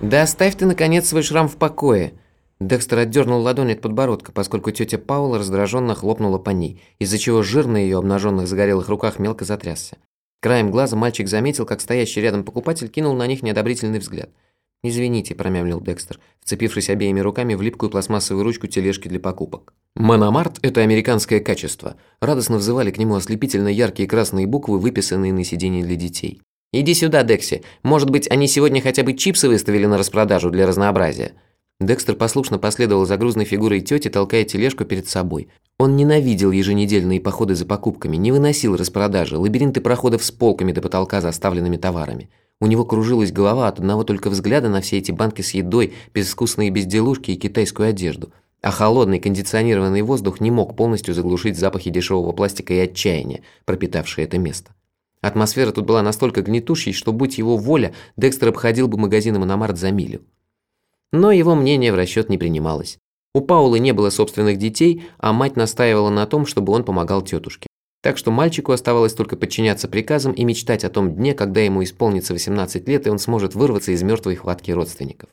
«Да оставь ты, наконец, свой шрам в покое!» Декстер отдернул ладонь от подбородка, поскольку тетя Паула раздраженно хлопнула по ней, из-за чего жир на ее обнаженных загорелых руках мелко затрясся. Краем глаза мальчик заметил, как стоящий рядом покупатель кинул на них неодобрительный взгляд. «Извините», – промямлил Декстер, вцепившись обеими руками в липкую пластмассовую ручку тележки для покупок. «Мономарт – это американское качество», – радостно взывали к нему ослепительно яркие красные буквы, выписанные на сиденье для детей. «Иди сюда, Декси. Может быть, они сегодня хотя бы чипсы выставили на распродажу для разнообразия?» Декстер послушно последовал за грузной фигурой тети, толкая тележку перед собой. Он ненавидел еженедельные походы за покупками, не выносил распродажи, лабиринты проходов с полками до потолка, заставленными товарами. У него кружилась голова от одного только взгляда на все эти банки с едой, безвкусные безделушки и китайскую одежду. А холодный кондиционированный воздух не мог полностью заглушить запахи дешевого пластика и отчаяния, пропитавшие это место. Атмосфера тут была настолько гнетущей, что, будь его воля, Декстер обходил бы магазины Мономарт за милю. Но его мнение в расчет не принималось. У Паулы не было собственных детей, а мать настаивала на том, чтобы он помогал тетушке. Так что мальчику оставалось только подчиняться приказам и мечтать о том дне, когда ему исполнится 18 лет и он сможет вырваться из мертвой хватки родственников.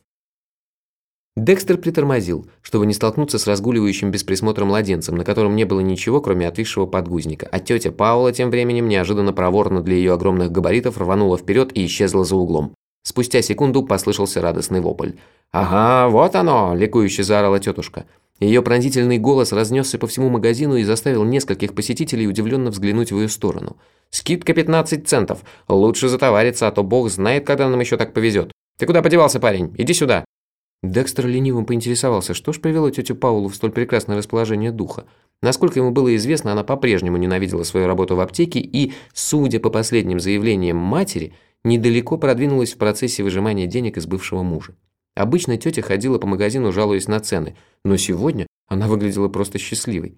Декстер притормозил, чтобы не столкнуться с разгуливающим без присмотра младенцем, на котором не было ничего, кроме отвисшего подгузника, а тетя Паула тем временем неожиданно проворно для ее огромных габаритов рванула вперед и исчезла за углом. Спустя секунду послышался радостный вопль. «Ага, вот оно!» – ликующе заорала тетушка. Ее пронзительный голос разнесся по всему магазину и заставил нескольких посетителей удивленно взглянуть в ее сторону. «Скидка 15 центов. Лучше затовариться, а то бог знает, когда нам еще так повезет. Ты куда подевался, парень? Иди сюда!» Декстер ленивым поинтересовался, что ж привело тетю Паулу в столь прекрасное расположение духа. Насколько ему было известно, она по-прежнему ненавидела свою работу в аптеке и, судя по последним заявлениям матери, недалеко продвинулась в процессе выжимания денег из бывшего мужа. Обычно тетя ходила по магазину, жалуясь на цены, но сегодня она выглядела просто счастливой.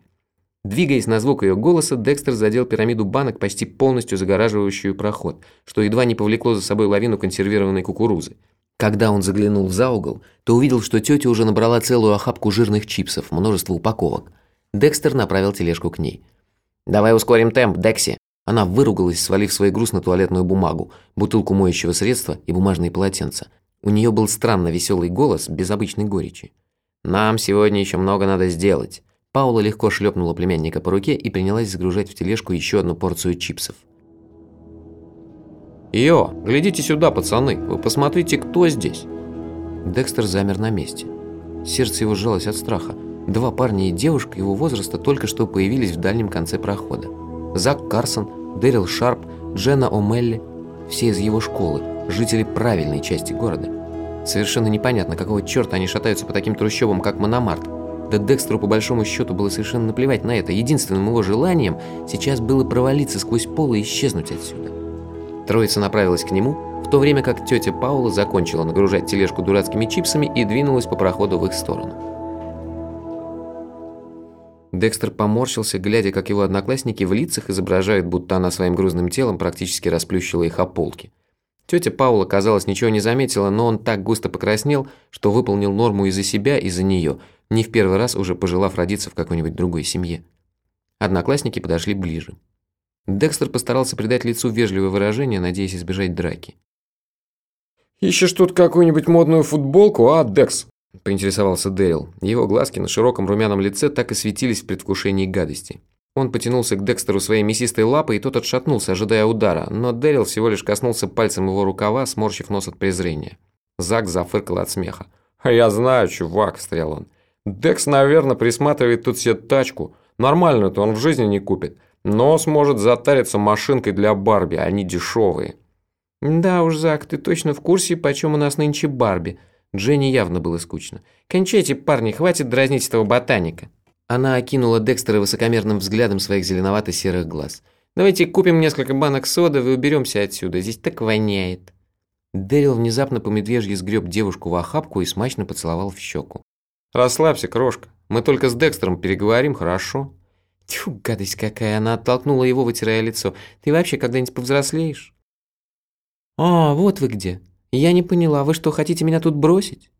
Двигаясь на звук ее голоса, Декстер задел пирамиду банок, почти полностью загораживающую проход, что едва не повлекло за собой лавину консервированной кукурузы. Когда он заглянул за угол, то увидел, что тетя уже набрала целую охапку жирных чипсов, множество упаковок. Декстер направил тележку к ней. «Давай ускорим темп, Декси!» Она выругалась, свалив свой груз на туалетную бумагу, бутылку моющего средства и бумажные полотенца. У нее был странно веселый голос, без обычной горечи. «Нам сегодня еще много надо сделать». Паула легко шлепнула племянника по руке и принялась загружать в тележку еще одну порцию чипсов. «Йо, глядите сюда, пацаны, вы посмотрите, кто здесь!» Декстер замер на месте. Сердце его сжалось от страха. Два парня и девушка его возраста только что появились в дальнем конце прохода. Зак Карсон, Дэрил Шарп, Дженна О'Мелли – все из его школы, жители правильной части города. Совершенно непонятно, какого черта они шатаются по таким трущобам, как Мономарт. Да Декстеру по большому счету было совершенно наплевать на это. Единственным его желанием сейчас было провалиться сквозь пол и исчезнуть отсюда. Троица направилась к нему, в то время как тетя Паула закончила нагружать тележку дурацкими чипсами и двинулась по проходу в их сторону. Декстер поморщился, глядя, как его одноклассники в лицах изображают, будто она своим грузным телом практически расплющила их о полки. Тетя Паула, казалось, ничего не заметила, но он так густо покраснел, что выполнил норму из-за себя и за нее, не в первый раз уже пожелав родиться в какой-нибудь другой семье. Одноклассники подошли ближе. Декстер постарался придать лицу вежливое выражение, надеясь избежать драки. «Ищешь тут какую-нибудь модную футболку, а, Декс?» – поинтересовался Дейл. Его глазки на широком румяном лице так и светились в предвкушении гадости. Он потянулся к Декстеру своей мясистой лапой, и тот отшатнулся, ожидая удара, но Дэрил всего лишь коснулся пальцем его рукава, сморщив нос от презрения. Зак зафыркал от смеха. «Я знаю, чувак», – встрял он. «Декс, наверное, присматривает тут себе тачку. Нормальную-то он в жизни не купит. Но сможет затариться машинкой для Барби, они дешевые. «Да уж, Зак, ты точно в курсе, почем у нас нынче Барби?» Дженни явно было скучно. «Кончайте, парни, хватит дразнить этого ботаника». Она окинула Декстера высокомерным взглядом своих зеленовато-серых глаз. «Давайте купим несколько банок соды и уберемся отсюда, здесь так воняет». Дэрил внезапно по медвежьи сгреб девушку в охапку и смачно поцеловал в щеку. «Расслабься, крошка, мы только с Декстером переговорим, хорошо?» Тьфу, гадость какая, она оттолкнула его, вытирая лицо. Ты вообще когда-нибудь повзрослеешь? А, вот вы где. Я не поняла, вы что, хотите меня тут бросить?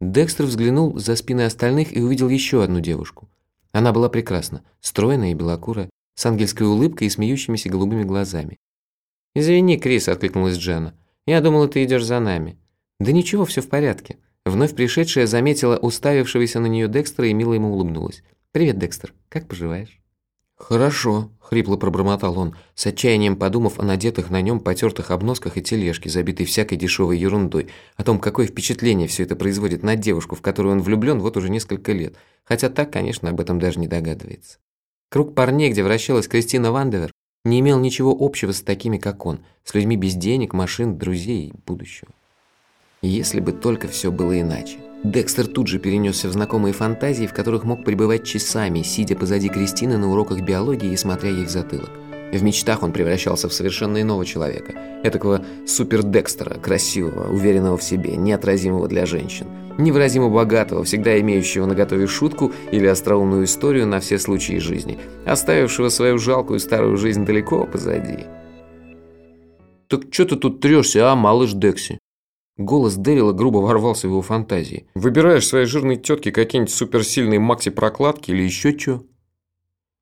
Декстер взглянул за спины остальных и увидел еще одну девушку. Она была прекрасна, стройная и белокурая, с ангельской улыбкой и смеющимися голубыми глазами. «Извини, Крис», – откликнулась Дженна. «Я думала, ты идешь за нами». Да ничего, все в порядке. Вновь пришедшая заметила уставившегося на нее Декстера и мило ему улыбнулась. «Привет, Декстер. Как поживаешь?» «Хорошо», — хрипло пробормотал он, с отчаянием подумав о надетых на нем потертых обносках и тележке, забитой всякой дешевой ерундой, о том, какое впечатление все это производит на девушку, в которую он влюблен вот уже несколько лет, хотя так, конечно, об этом даже не догадывается. Круг парней, где вращалась Кристина Вандевер, не имел ничего общего с такими, как он, с людьми без денег, машин, друзей и будущего. Если бы только все было иначе. Декстер тут же перенесся в знакомые фантазии, в которых мог пребывать часами, сидя позади Кристины на уроках биологии и смотря ей в затылок. В мечтах он превращался в совершенно иного человека. Этакого супер-декстера, красивого, уверенного в себе, неотразимого для женщин. Невыразимо богатого, всегда имеющего на готове шутку или остроумную историю на все случаи жизни, оставившего свою жалкую старую жизнь далеко позади. «Так что ты тут трешься, а, малыш Декси?» Голос Дэрила грубо ворвался в его фантазии. «Выбираешь своей жирной тетке какие-нибудь суперсильные макси-прокладки или еще что?»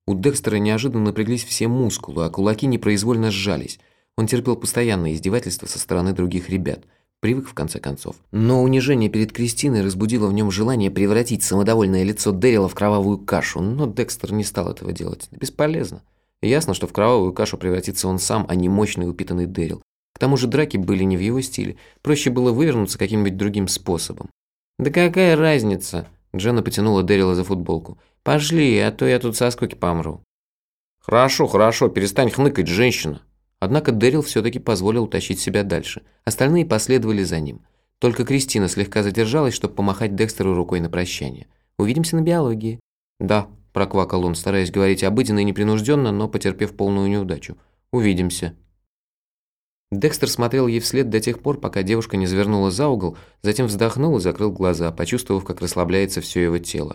У Декстера неожиданно напряглись все мускулы, а кулаки непроизвольно сжались. Он терпел постоянное издевательство со стороны других ребят. Привык, в конце концов. Но унижение перед Кристиной разбудило в нем желание превратить самодовольное лицо Дэрила в кровавую кашу. Но Декстер не стал этого делать. Бесполезно. Ясно, что в кровавую кашу превратится он сам, а не мощный упитанный Дэрил. К тому же драки были не в его стиле. Проще было вывернуться каким-нибудь другим способом. «Да какая разница?» Дженна потянула Дэрила за футболку. «Пошли, а то я тут со скуки помру». «Хорошо, хорошо, перестань хныкать, женщина». Однако Дэрил все-таки позволил утащить себя дальше. Остальные последовали за ним. Только Кристина слегка задержалась, чтобы помахать Декстеру рукой на прощание. «Увидимся на биологии». «Да», – проквакал он, стараясь говорить обыденно и непринужденно, но потерпев полную неудачу. «Увидимся». Декстер смотрел ей вслед до тех пор, пока девушка не завернула за угол, затем вздохнул и закрыл глаза, почувствовав, как расслабляется все его тело.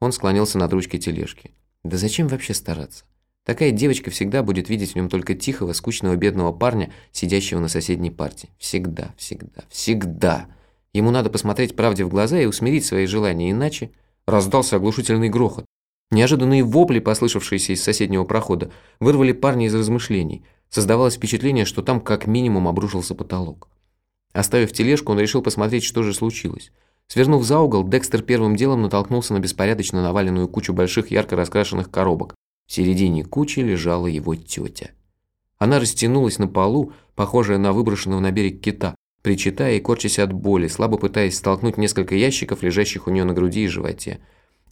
Он склонился над ручкой тележки. Да зачем вообще стараться? Такая девочка всегда будет видеть в нем только тихого, скучного бедного парня, сидящего на соседней парте. Всегда, всегда, всегда. Ему надо посмотреть правде в глаза и усмирить свои желания, иначе... Раздался оглушительный грохот. Неожиданные вопли, послышавшиеся из соседнего прохода, вырвали парня из размышлений – Создавалось впечатление, что там как минимум обрушился потолок. Оставив тележку, он решил посмотреть, что же случилось. Свернув за угол, Декстер первым делом натолкнулся на беспорядочно наваленную кучу больших ярко раскрашенных коробок. В середине кучи лежала его тетя. Она растянулась на полу, похожая на выброшенного на берег кита, причитая и корчась от боли, слабо пытаясь столкнуть несколько ящиков, лежащих у нее на груди и животе.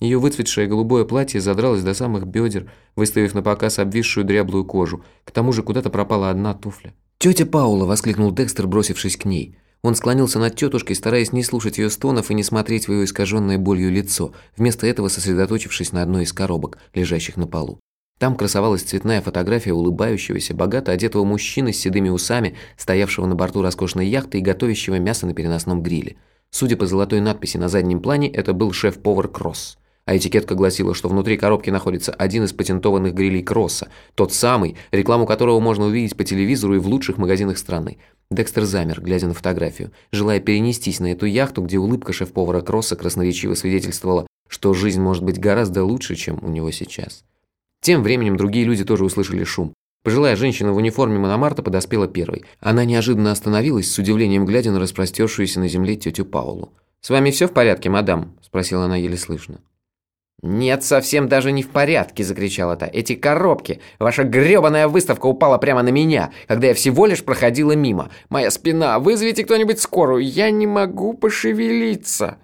Ее выцветшее голубое платье задралось до самых бедер, выставив на показ обвисшую дряблую кожу. К тому же куда-то пропала одна туфля. «Тетя Паула!» – воскликнул Декстер, бросившись к ней. Он склонился над тетушкой, стараясь не слушать ее стонов и не смотреть в ее искаженное болью лицо, вместо этого сосредоточившись на одной из коробок, лежащих на полу. Там красовалась цветная фотография улыбающегося, богато одетого мужчины с седыми усами, стоявшего на борту роскошной яхты и готовящего мясо на переносном гриле. Судя по золотой надписи на заднем плане, это был шеф-повар Кросс а этикетка гласила, что внутри коробки находится один из патентованных грилей Кросса, тот самый, рекламу которого можно увидеть по телевизору и в лучших магазинах страны. Декстер замер, глядя на фотографию, желая перенестись на эту яхту, где улыбка шеф-повара Кросса красноречиво свидетельствовала, что жизнь может быть гораздо лучше, чем у него сейчас. Тем временем другие люди тоже услышали шум. Пожилая женщина в униформе Мономарта подоспела первой. Она неожиданно остановилась, с удивлением глядя на распростершуюся на земле тетю Паулу. «С вами все в порядке, мадам?» – спросила она еле слышно. «Нет, совсем даже не в порядке!» – закричала та. «Эти коробки! Ваша грёбаная выставка упала прямо на меня, когда я всего лишь проходила мимо. Моя спина! Вызовите кто-нибудь скорую! Я не могу пошевелиться!»